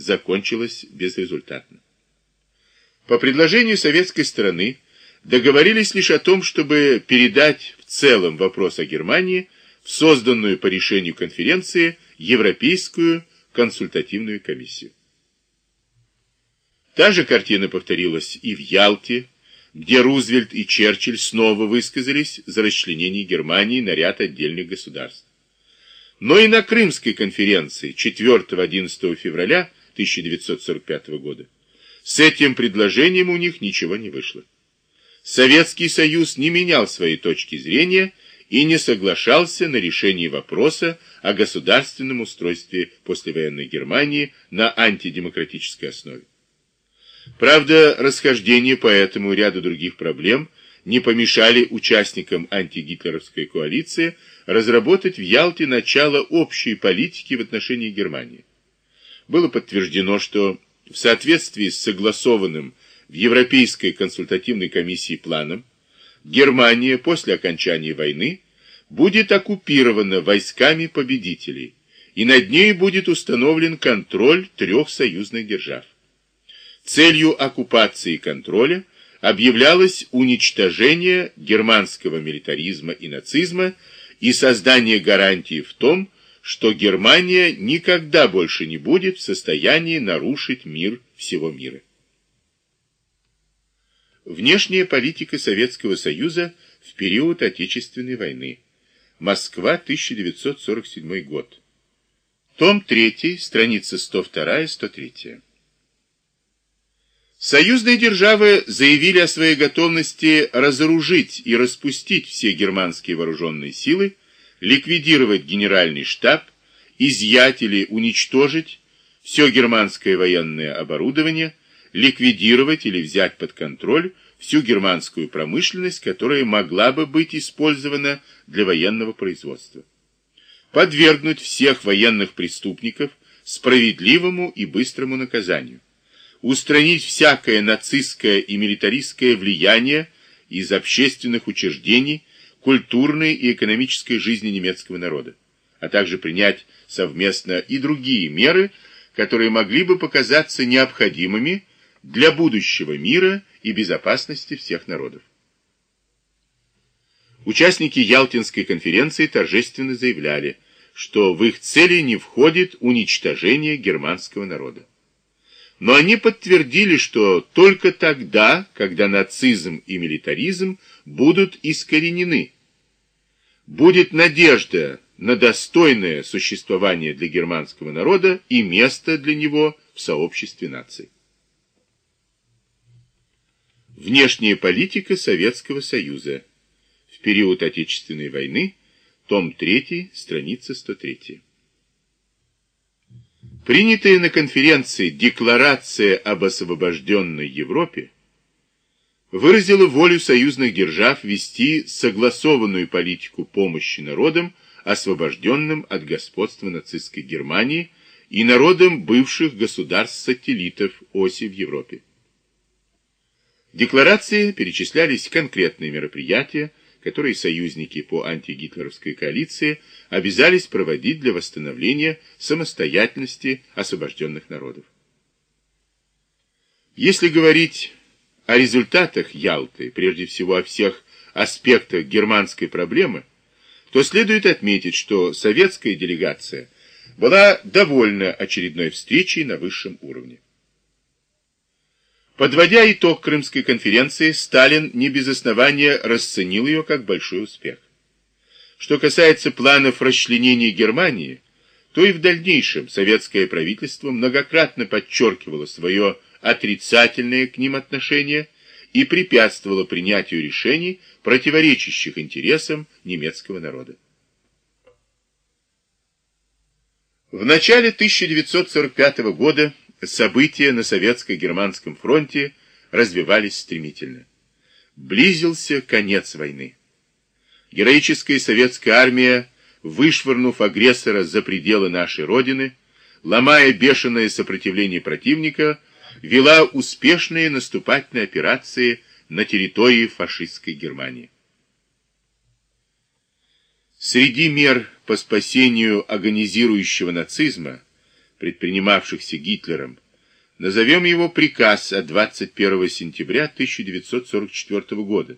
закончилась безрезультатно. По предложению советской стороны договорились лишь о том, чтобы передать в целом вопрос о Германии в созданную по решению конференции Европейскую консультативную комиссию. Та же картина повторилась и в Ялте, где Рузвельт и Черчилль снова высказались за расчленение Германии на ряд отдельных государств. Но и на Крымской конференции 4-11 февраля 1945 года с этим предложением у них ничего не вышло. Советский Союз не менял своей точки зрения и не соглашался на решение вопроса о государственном устройстве послевоенной Германии на антидемократической основе. Правда, расхождения по этому ряду других проблем не помешали участникам антигитлеровской коалиции разработать в Ялте начало общей политики в отношении Германии. Было подтверждено, что в соответствии с согласованным в Европейской консультативной комиссии планом, Германия после окончания войны будет оккупирована войсками победителей, и над ней будет установлен контроль трех союзных держав. Целью оккупации и контроля объявлялось уничтожение германского милитаризма и нацизма и создание гарантии в том, что Германия никогда больше не будет в состоянии нарушить мир всего мира. Внешняя политика Советского Союза в период Отечественной войны. Москва, 1947 год. Том 3, страница 102-103. Союзные державы заявили о своей готовности разоружить и распустить все германские вооруженные силы, ликвидировать генеральный штаб, изъять или уничтожить все германское военное оборудование, ликвидировать или взять под контроль всю германскую промышленность, которая могла бы быть использована для военного производства. Подвергнуть всех военных преступников справедливому и быстрому наказанию устранить всякое нацистское и милитаристское влияние из общественных учреждений, культурной и экономической жизни немецкого народа, а также принять совместно и другие меры, которые могли бы показаться необходимыми для будущего мира и безопасности всех народов. Участники Ялтинской конференции торжественно заявляли, что в их цели не входит уничтожение германского народа. Но они подтвердили, что только тогда, когда нацизм и милитаризм будут искоренены, будет надежда на достойное существование для германского народа и место для него в сообществе наций. Внешняя политика Советского Союза в период Отечественной войны, том 3, страница 103. Принятая на конференции Декларация об освобожденной Европе выразила волю союзных держав вести согласованную политику помощи народам, освобожденным от господства нацистской Германии и народам бывших государств-сателлитов оси в Европе. В декларации перечислялись конкретные мероприятия, которые союзники по антигитлеровской коалиции обязались проводить для восстановления самостоятельности освобожденных народов. Если говорить о результатах Ялты, прежде всего о всех аспектах германской проблемы, то следует отметить, что советская делегация была довольна очередной встречей на высшем уровне. Подводя итог Крымской конференции, Сталин не без основания расценил ее как большой успех. Что касается планов расчленения Германии, то и в дальнейшем советское правительство многократно подчеркивало свое отрицательное к ним отношение и препятствовало принятию решений, противоречащих интересам немецкого народа. В начале 1945 года события на советско-германском фронте развивались стремительно. Близился конец войны. Героическая советская армия, вышвырнув агрессора за пределы нашей Родины, ломая бешеное сопротивление противника, вела успешные наступательные операции на территории фашистской Германии. Среди мер по спасению агонизирующего нацизма предпринимавшихся Гитлером, назовем его приказ от 21 сентября 1944 года,